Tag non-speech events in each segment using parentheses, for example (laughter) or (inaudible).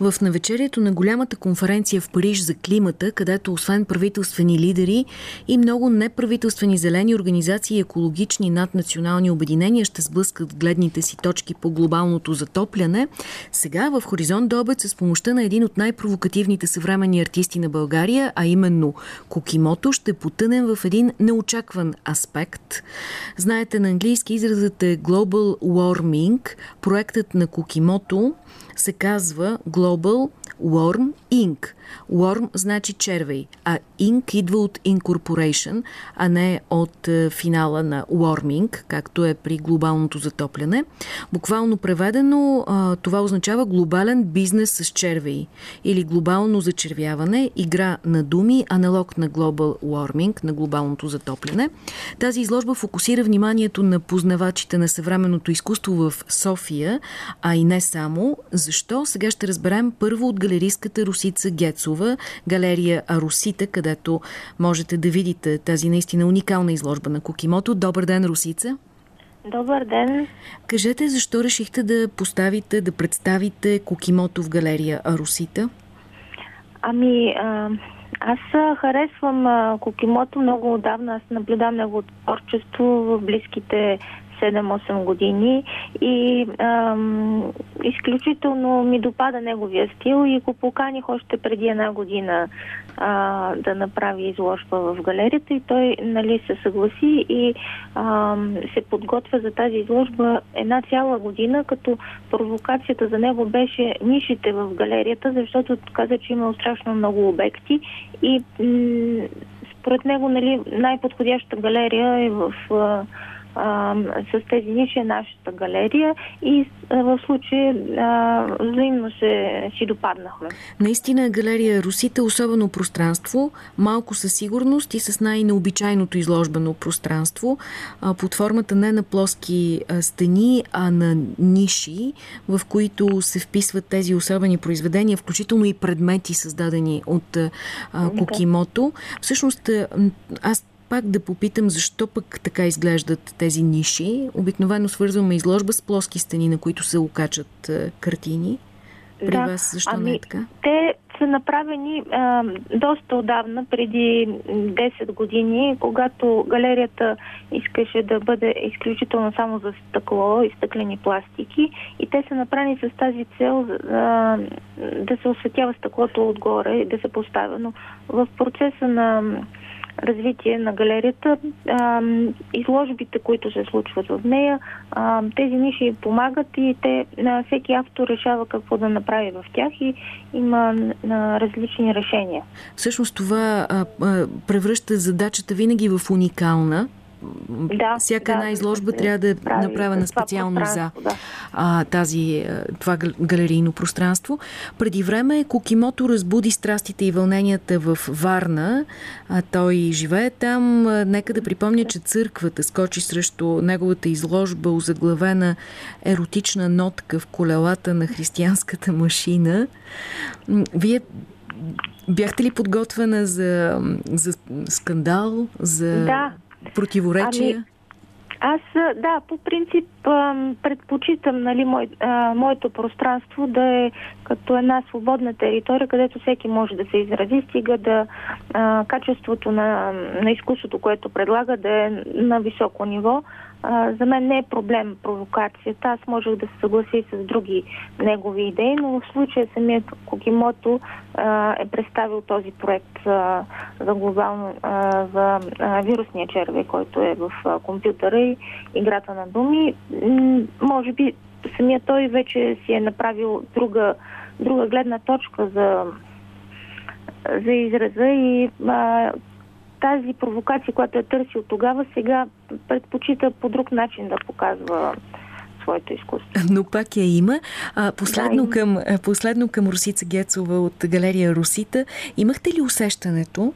В навечерието на голямата конференция в Париж за климата, където освен правителствени лидери и много неправителствени зелени организации и екологични наднационални обединения ще сблъскат гледните си точки по глобалното затопляне, сега в Хоризонт до обед с помощта на един от най-провокативните съвременни артисти на България, а именно Кокимото, ще потънем в един неочакван аспект. Знаете, на английски изразът е Global Warming. Проектът на Кокимото се казва Global Warm Inc. Worm значи червей, а Inc идва от Incorporation, а не от е, финала на Warming, както е при глобалното затопляне. Буквално преведено това означава глобален бизнес с червей или глобално зачервяване, игра на думи, аналог на Global Warming, на глобалното затопляне. Тази изложба фокусира вниманието на познавачите на съвременното изкуство в София, а и не само. Защо? Сега ще разберем първо от галеристката Русица Гец Децова, галерия Арусита, където можете да видите тази наистина уникална изложба на Кокимото. Добър ден, Русица! Добър ден! Кажете, защо решихте да поставите, да представите Кокимото в галерия Арусита? Ами, а, аз харесвам Кокимото много отдавна. Аз наблюдавам неговото творчество в близките 7-8 години и ам, изключително ми допада неговия стил и го поканих още преди една година а, да направи изложба в галерията и той нали, се съгласи и ам, се подготвя за тази изложба една цяла година, като провокацията за него беше нишите в галерията, защото каза, че има страшно много обекти и м- според него нали, най-подходящата галерия е в а, а, с тези ниши е нашата галерия и а, в случая взаимно се, си допаднахме. Наистина галерия Русите особено пространство, малко със сигурност и с най-необичайното изложбено пространство, а, под формата не на плоски а, стени, а на ниши, в които се вписват тези особени произведения, включително и предмети създадени от а, Кокимото. Всъщност аз пак да попитам защо пък така изглеждат тези ниши. Обикновено свързваме изложба с плоски стени, на които се окачат е, картини. При да, вас защо ами, не е така? Те са направени а, доста отдавна, преди 10 години, когато галерията искаше да бъде изключително само за стъкло и стъклени пластики. И те са направени с тази цел а, да се осветява стъклото отгоре и да се поставя. Но в процеса на развитие на галерията, а, изложбите, които се случват в нея, тези ниши помагат и те, всеки автор решава какво да направи в тях и има различни решения. Всъщност това превръща задачата винаги в уникална, да, всяка да, една изложба да трябва да е направена специално за да. а, тази, това галерийно пространство. Преди време Кокимото разбуди страстите и вълненията в Варна. А, той живее там. Нека да припомня, че църквата скочи срещу неговата изложба, озаглавена еротична нотка в колелата на християнската машина. Вие бяхте ли подготвена за, за скандал? За... Да, противоречия? Ами, аз, да, по принцип предпочитам нали, мой, а, моето пространство да е като една свободна територия, където всеки може да се изрази, стига да а, качеството на, на изкуството, което предлага, да е на високо ниво. А, за мен не е проблем провокацията. Аз можех да се съглася и с други негови идеи, но в случая самият Когимото е представил този проект а, за глобално, а, за а, вирусния червей, който е в а, компютъра и играта на думи. М- може би самият той вече си е направил друга, друга гледна точка за за израза и а, тази провокация, която е търсил тогава, сега предпочита по друг начин да показва своето изкуство. Но пак я има. А, последно, да, към, последно към Русица Гецова от галерия Русита. Имахте ли усещането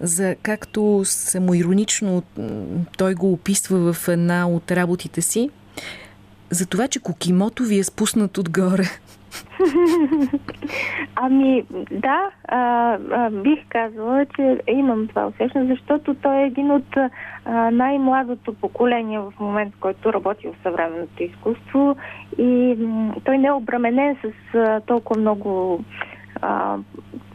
за както самоиронично той го описва в една от работите си, за това, че Кокимото ви е спуснат отгоре. (laughs) ами, да, а, а, бих казала, че имам това усещане, защото той е един от най-младото поколение в момента, който работи в съвременното изкуство и той не е обраменен с а, толкова много а,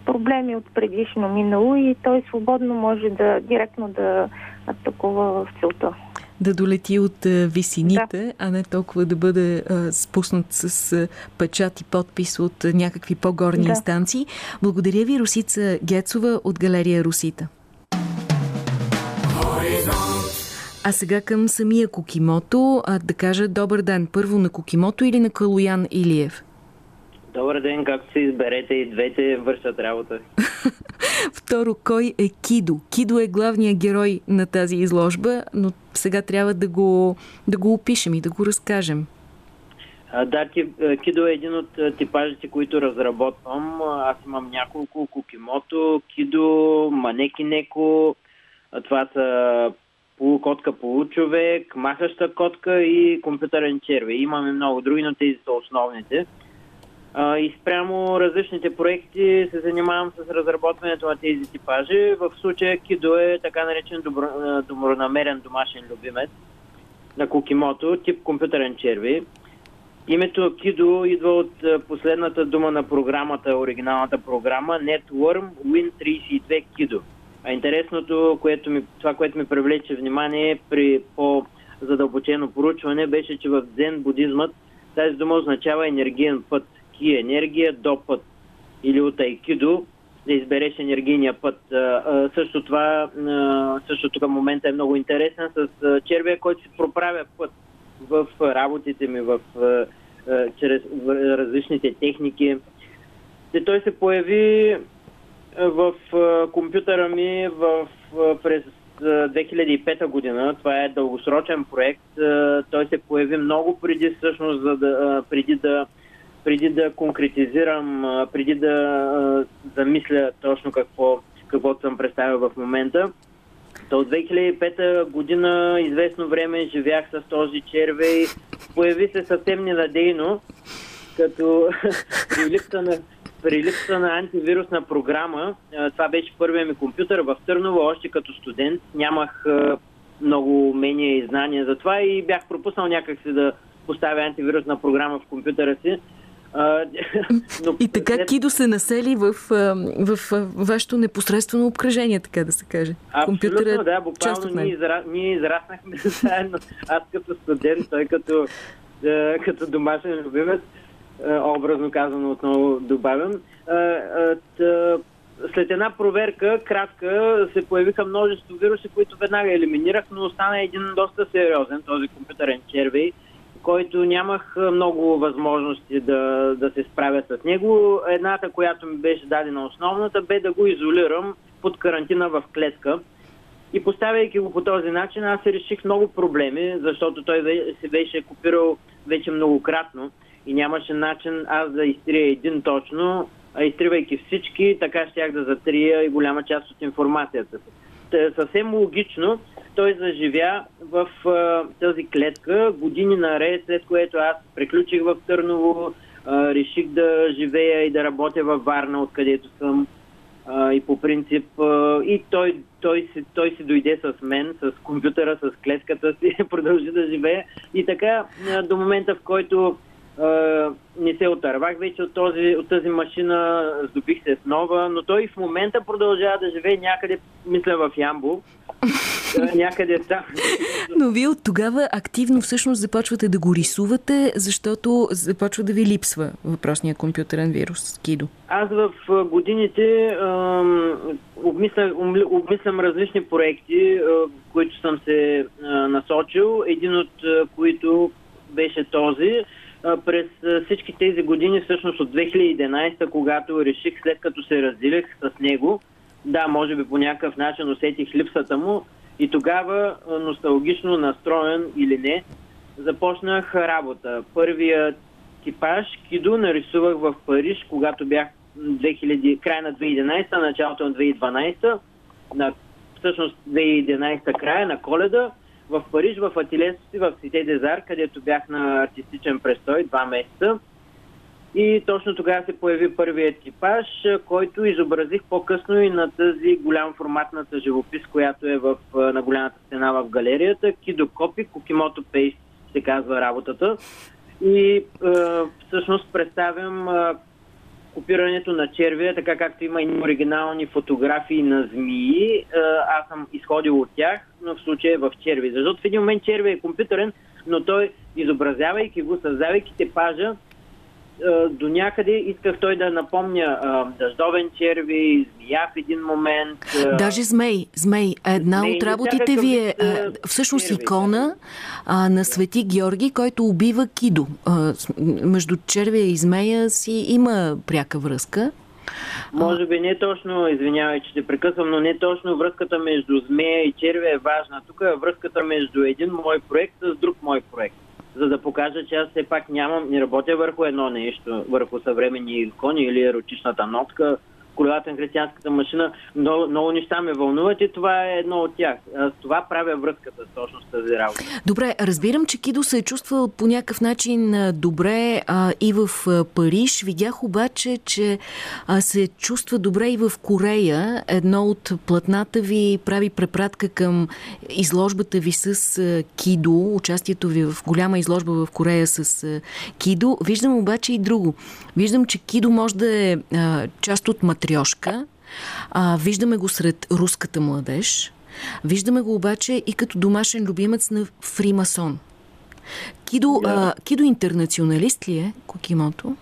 проблеми от предишно минало и той свободно може да директно да атакува в целта да долети от висините, да. а не толкова да бъде а, спуснат с а, печат и подпис от а, някакви по-горни да. инстанции. Благодаря ви, Русица Гецова от галерия Русита. А сега към самия Кокимото. А, да кажа добър ден. Първо на Кокимото или на Калуян Илиев? Добър ден, както се изберете и двете вършат работа. (laughs) Второ, кой е Кидо? Кидо е главният герой на тази изложба, но сега трябва да го, да го опишем и да го разкажем. А, да, Кидо е един от типажите, които разработвам. Аз имам няколко. Кукимото, Кидо, Манекинеко. Това са полукотка, получовек, махаща котка и компютърен черве. Имаме много други, но тези са основните. И спрямо различните проекти се занимавам с разработването на тези типажи. В случая Кидо е така наречен добро, добронамерен домашен любимец на Кукимото, тип компютърен черви. Името Кидо идва от последната дума на програмата, оригиналната програма Networm Win32 Кидо. А интересното, което ми, това, което ми привлече внимание при по-задълбочено поручване, беше, че в дзен будизмът тази дума означава енергиен път – ки енергия до път или от айкидо да избереш енергийния път. Също това, също тук момента е много интересен с червия, който си проправя път в работите ми, в, чрез различните техники. И той се появи в компютъра ми в, през 2005 година. Това е дългосрочен проект. Той се появи много преди всъщност, за да, преди да преди да конкретизирам, преди да замисля точно какво, какво съм представил в момента. То от 2005 година известно време живях с този червей. Появи се съвсем ненадейно, като (laughs) при липса на, при липса на антивирусна програма. Това беше първият ми компютър в Търново, още като студент. Нямах много умения и знания за това и бях пропуснал някакси да поставя антивирусна програма в компютъра си. (laughs) но и така. Кидо се насели в, в, в вашето непосредствено обкръжение, така да се каже. Абсолютно, да, буквално ние, изра... ние израснахме (laughs) заедно. Аз като студент, той като, като домашен любимец, образно казано отново добавям. След една проверка, кратка, се появиха множество вируси, които веднага елиминирах, но остана един доста сериозен, този компютърен червей, който нямах много възможности да, да се справя с него. Едната, която ми беше дадена основната, бе да го изолирам под карантина в клетка. И поставяйки го по този начин, аз реших много проблеми, защото той се беше копирал вече многократно и нямаше начин аз да изтрия един точно, а изтривайки всички, така щях да затрия и голяма част от информацията. Съвсем логично той заживя в а, тази клетка години наред, след което аз приключих в Търново, а, реших да живея и да работя във Варна, откъдето съм. А, и по принцип, а, и той, той, си, той си дойде с мен, с компютъра, с клетката си, (laughs) продължи да живее. И така, а, до момента, в който не се отървах вече от, този, от тази машина, здобих се с нова, но той в момента продължава да живее някъде, мисля, в Ямбо. Някъде там. Но вие от тогава активно всъщност започвате да го рисувате, защото започва да ви липсва въпросния компютърен вирус, Кидо. Аз в годините обмислям, обмислям различни проекти, които съм се насочил. Един от които беше този през всички тези години, всъщност от 2011, когато реших, след като се разделих с него, да, може би по някакъв начин усетих липсата му и тогава, носталгично настроен или не, започнах работа. Първият типаж Кидо нарисувах в Париж, когато бях 2000, края на 2011, началото на 2012, на, всъщност 2011 края на коледа в Париж, в ателието си в Сите Дезар, където бях на артистичен престой два месеца. И точно тогава се появи първият екипаж, който изобразих по-късно и на тази голям форматната живопис, която е в, на голямата стена в галерията. Кидо Копи, Кокимото Пейс се казва работата. И е, всъщност представям е, копирането на червия, така както има и оригинални фотографии на змии. Е, аз съм изходил от тях, но в случая е в черви. Защото в един момент черви е компютърен, но той, изобразявайки го, създавайки типажа, е, до някъде исках той да напомня а, дъждовен черви, змия в един момент. А... Даже змей. Змей. Една змей, от работите ви е всъщност черви, икона а, на Свети Георги, който убива Кидо. А, между червия и змея си има пряка връзка. Може би не точно, извинявай, че те прекъсвам, но не точно връзката между змея и червия е важна. Тук е връзката между един мой проект с друг мой проект за да покажа, че аз все пак нямам, не работя върху едно нещо, върху съвременни икони или еротичната нотка, колелата на християнската машина. Много, много неща ме вълнуват и това е едно от тях. С това правя връзката точно с тази работа. Добре, разбирам, че Кидо се е чувствал по някакъв начин добре а, и в Париж. Видях обаче, че а, се чувства добре и в Корея. Едно от платната ви прави препратка към изложбата ви с а, Кидо, участието ви в голяма изложба в Корея с а, Кидо. Виждам обаче и друго. Виждам, че Кидо може да е а, част от матриошка. А, виждаме го сред руската младеж. Виждаме го обаче и като домашен любимец на фримасон. Кидо, yeah. а, Кидо интернационалист ли е, Кокимото?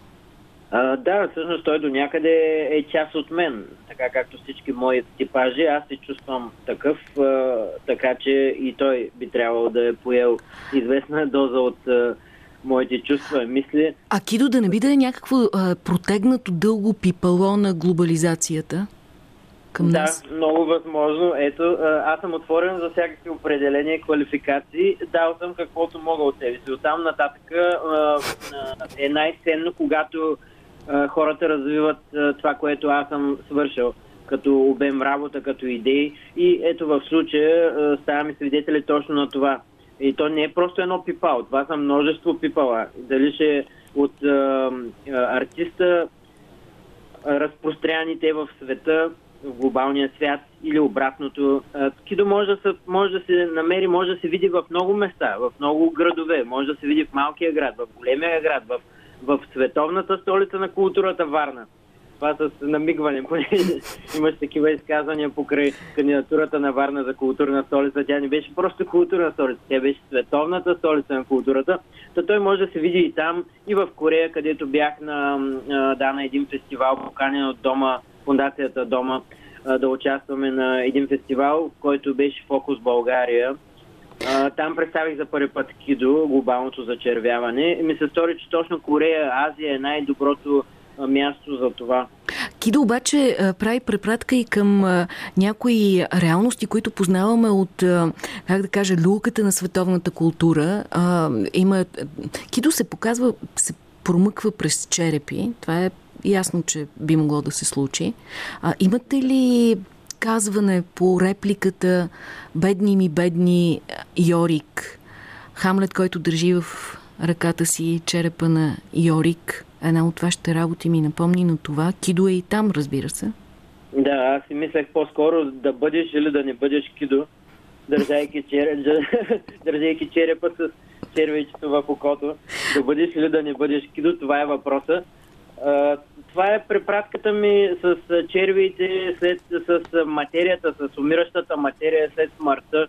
А, да, всъщност той до някъде е част от мен. Така както всички мои типажи, аз се чувствам такъв, а, така че и той би трябвало да е поел известна доза от а, моите чувства, мисли. А Кидо да не би да е някакво а, протегнато дълго пипало на глобализацията? Към да, нас? много възможно. Ето, аз съм отворен за всякакви определения и квалификации. Дал съм каквото мога от себе си. Оттам нататък е най-ценно, когато хората развиват това, което аз съм свършил като обем работа, като идеи. И ето в случая ставаме свидетели точно на това. И то не е просто едно пипало, това са множество пипала. Дали ще е от а, артиста разпространите в света, в глобалния свят или обратното. Кидо може да, се, може да се намери, може да се види в много места, в много градове, може да се види в малкия град, в големия град, в, в световната столица на културата Варна това с намигване, имаш такива изказвания покрай кандидатурата на Варна за културна столица. Тя не беше просто културна столица, тя беше световната столица на културата. Та той може да се види и там, и в Корея, където бях на, да, на един фестивал, поканен от дома, фундацията Дома, да участваме на един фестивал, който беше Фокус България. Там представих за първи път Кидо, глобалното зачервяване. И ми се стори, че точно Корея, Азия е най-доброто място за това. Кидо обаче прави препратка и към някои реалности, които познаваме от, как да кажа, люлката на световната култура. Има... Кидо се показва, се промъква през черепи. Това е ясно, че би могло да се случи. Имате ли казване по репликата Бедни ми, бедни Йорик? Хамлет, който държи в ръката си черепа на Йорик една от вашите работи ми напомни на това. Кидо е и там, разбира се. Да, аз си мислех по-скоро да бъдеш или да не бъдеш кидо, държайки, череп, (laughs) държайки черепа с червейчето в окото. Да бъдеш или да не бъдеш кидо, това е въпроса. това е препратката ми с червиите, след, с материята, с умиращата материя след смъртта.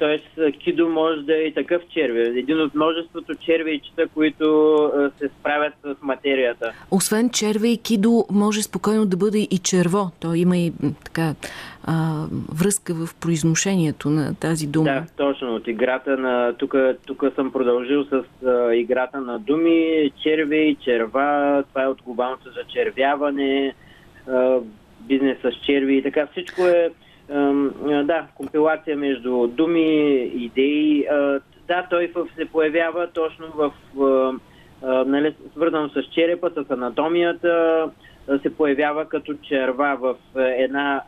Тоест, кидо може да е и такъв черви. Един от множеството червейчета, които се справят с материята. Освен червей, кидо може спокойно да бъде и черво. То има и така а, връзка в произношението на тази дума. Да, точно. От играта на... Тук съм продължил с а, играта на думи. Червей, черва, това е от глобалното зачервяване, а, бизнес с черви и така. Всичко е да, компилация между думи, идеи. Да, той се появява точно в, нали, свързано с черепа, с анатомията, се появява като черва в една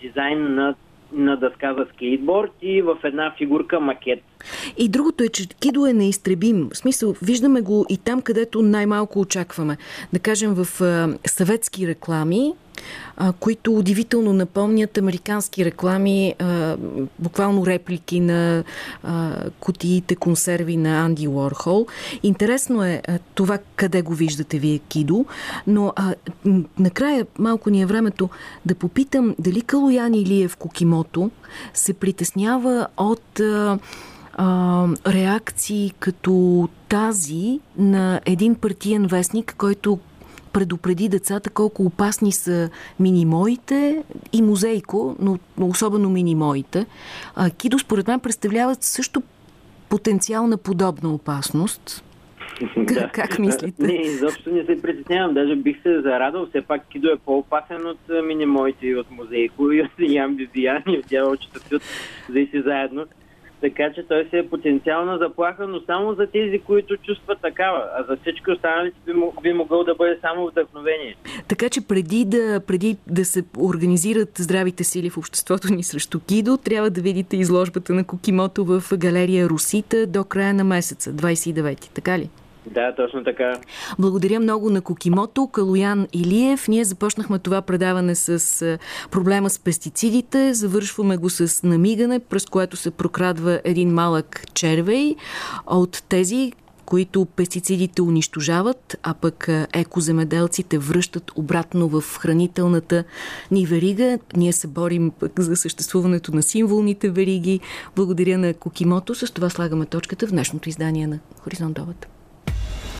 дизайн на на дъска за скейтборд и в една фигурка макет. И другото е, че кидо е неизтребим. В смисъл, виждаме го и там, където най-малко очакваме. Да кажем в съветски реклами, които удивително напомнят американски реклами, буквално реплики на кутиите консерви на Анди Уорхол. Интересно е това къде го виждате вие, Кидо, но накрая малко ни е времето да попитам дали Калоян Илиев Кокимото се притеснява от... Реакции като тази на един партиен вестник, който предупреди децата колко опасни са минимоите и музейко, но, но особено минимоите. А, Кидо според мен представляват също потенциал на подобна опасност. (laughs) да. Как мислите? Не, изобщо не се притеснявам. Даже бих се зарадал. Все пак Кидо е по-опасен от минимоите и от музейко и от Ян Бибиян и от дяволчета си заедно. Така че той си е потенциална заплаха, но само за тези, които чувстват такава. А за всички останалите би, би могъл да бъде само вдъхновение. Така че преди да, преди да се организират здравите сили в обществото ни срещу Кидо, трябва да видите изложбата на Кокимото в галерия Русита до края на месеца, 29 така ли? Да, точно така. Благодаря много на Кокимото, Калоян Илиев. Ние започнахме това предаване с проблема с пестицидите. Завършваме го с намигане, през което се прокрадва един малък червей от тези, които пестицидите унищожават, а пък екоземеделците връщат обратно в хранителната ни верига. Ние се борим пък за съществуването на символните вериги. Благодаря на Кокимото. С това слагаме точката в днешното издание на Хоризонт Обата.